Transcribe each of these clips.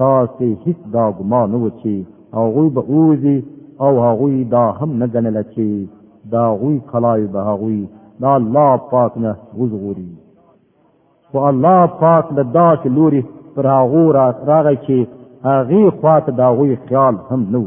تاسې هیڅ دا ګمان نه و چې هغوی به ووځي او هغوی دا هم نه ګڼله چې د هغوی کلاوې به هغوی د الله پاک نه وژغوري خو الله پاک له داسې لوري پر هغو راغی چې هغې خوا ته د هغوی خیال هم نه و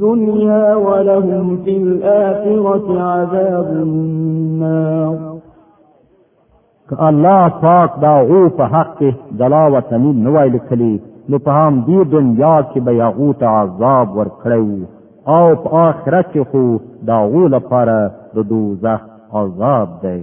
دنیا ولهم فی الاخرة عذاب النار که الله پاک دا او په حق کې دلا وطنی نه وای لیکلی نو په هم دې دنیا کې به یغو ته عذاب ورکړو او په آخرت کې خو دا غو لپاره د دوزخ عذاب دی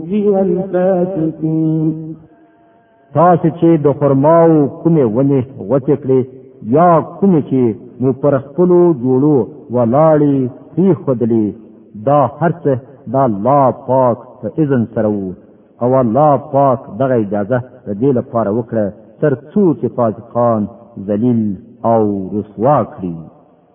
فيها الفاسقين تاسو چې د خرماو کومې ونې غوڅې کړې یا کومې چې مو پر خپلو جوړو ولاړې پریښودلې دا هر څه د الله پاک په اذن سره وو او الله پاک دغه اجازه د دې لپاره وکړه تر څو چې فاسقان ذلیل او رسوا کړي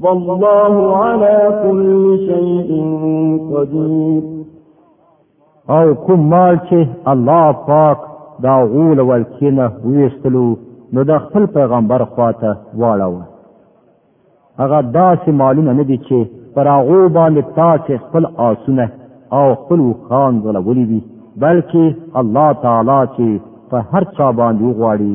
والله على كل شيء قدير او کوم مال چې الله پاک دا غول ولکینه ویستلو نو د خپل پیغمبر خواته واړوه هغه داسې مالونه نه دي چې پر هغو باندې تاسې خپل آسونه او خپل وخان غلولي وي بلکې الله تعالی چې په هر چا باندې غواړي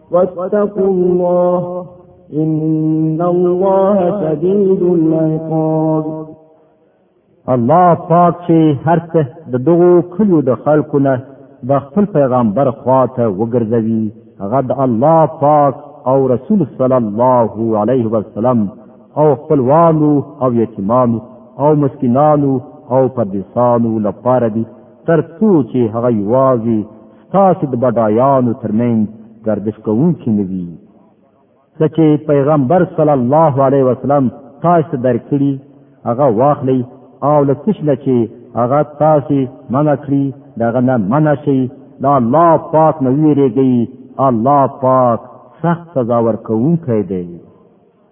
واتقوا الله ان الله شدید العقاب الله پاک چې هر څه د دغو کلیو د خلکو نه د خپل پیغمبر خواته وګرځوي هغه د الله پاک او رسول صلی الله علیه وسلم او خپلوانو او یتیمانو او مسکینانو او پردیسانو لپاره دي تر څو چې هغه یوازې تاسو د بډایانو ترمنځ گردش کوونکي نه وي څه چې پیغمبر صلی الله علیه وسلم تاسو ته درکړي هغه واخلئ او له څه نه چې هغه تاسو منع کړي دغه نه منع شئ د الله پاک نه ویریږئ الله پاک سخت سزا ورکوونکی دی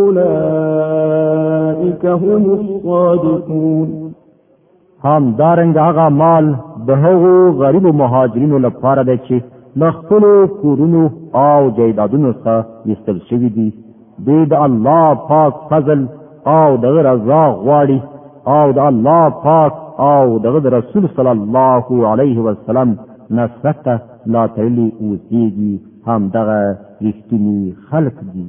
اولئک هم الصادقون هم دارنګ هغه مال د هغو غریبو مهاجرینو لپاره دی چې له خپلو کورونو او جایدادونو څخه ویستل شوي دي دوی د الله پاک فضل او دغه رضا غواړي او د الله پاک او دغه رسول صلی الله علیه وسلم نصرت ته لا ترلی اوسیږي هم دغه رښتینی خلق دي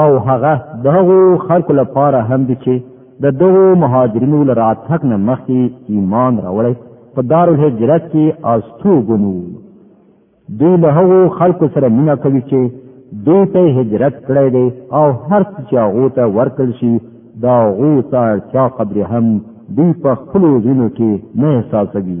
او هغه دغه خلکو لپاره هم دي چې د دغو مهاجرینو له راتګ نه مخکې ایمان راوړی په دارالهجرت کې استوګنو دوی له هغو خلکو سره مینه کوي چې دوی ته هجرت کړی دی او هر څه چې هغو ته ورکړل شي د هغو ته اړتیا قدرې هم دوی په خپلو زینو کې نه احساسوي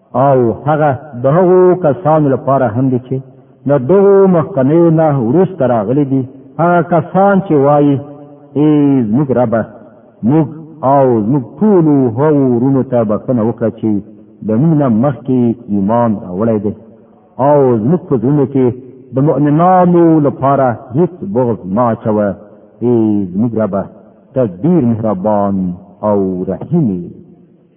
او هغه د هغو کسانو لپاره هم دي چې د دغو مخکنیو نه وروسته راغلي دي هغه کسان چې وایي ای زموږ ربه موږ او زموږ ټولو هغو وروڼو ته بخښنه وکړه چې د موږ نه مخکې ایمان راوړی دی او زموږ په زړونو کې د مؤمنانو لپاره هیڅ بغض ما چوه ای زموږ ربه ته ډیر مهربان او رحیمي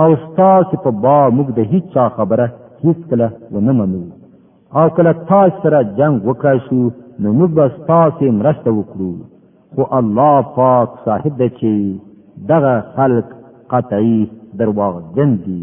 او ستاسو په با موږ د هیڅ چا خبره هیڅ کله ونه منو او کله تاسو سره جنگ وکړای شو نو موږ به ستاسو مرسته وکړو خو الله پاک صاحب دی چې دغه خلق قطعی درواغ جن دي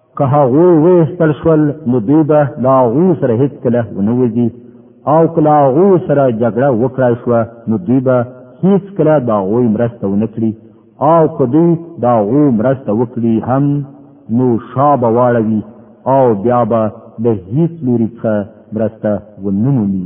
که هغه وېستل شول نو دوی به لا غو سره هیڅ کله ونه وځي او کله غو سره جګړه وکړای شو نو دوی به هیڅ کله دا غو مرسته ونه کړي او که دوی دا غو مرسته وکړي هم نو شابه واړوي او بیا به له هیڅ لوري څخه مرسته ونه مومي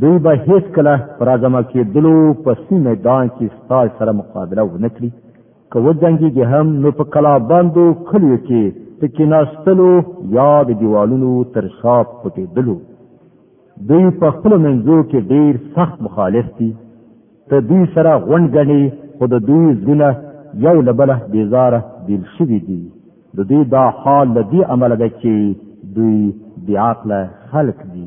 دوی به هیڅ کله پر ازمه کېدلو په سي میدان کې ستای سره مقابله ونه کړي که وجنګېږي هم نو په کلابندو کلیو کې د کیناستلو یا د دیوالونو تر شا پټېدلو دوی په خپل منځو کې ډیر سخت مخالف دي ته دوی سره غونډ غني خو د دوی زونه یو لبله بیزاره بیل شوی دي د دوی دا حال لدی عمل ده چې دوی بیا عقل خلق دي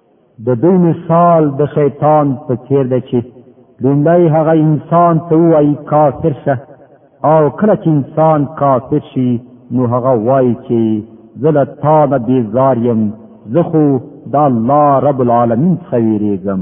د دوی مثال د شیطان په څیر دی چې لومړی هغه انسان ته وایي کافر شه او کله چې انسان کافر شي نو هغه وایي چې زه له تا نه بېزار یم زه خو د الله رب العالمین څخه ویریږم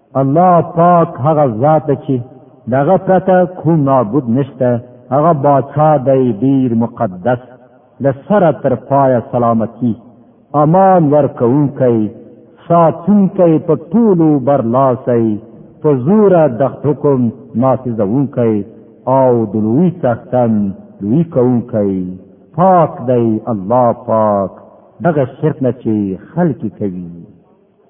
الله پاک هغه ذات چې دغه پرته کوم معبود نشته هغه باچا دی ډیر مقدس د سره تر پایه سلامتی امان ورکوونکی ساتونکی په ټولو برلاسی په زوره د حکم نافذوونکی او د لوی څښتن لوی کوونکی پاک دی الله پاک دغه شرک نه چې خلک کوي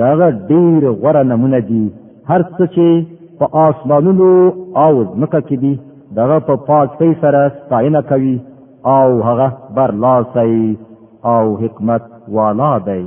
داغه ډیر غوره نمونه دي هر څه چې په آسمانونو او ځمکه کې دي دغه په پاکۍ سره ستاینه کوي او هغه برلاسی او حکمت والا دی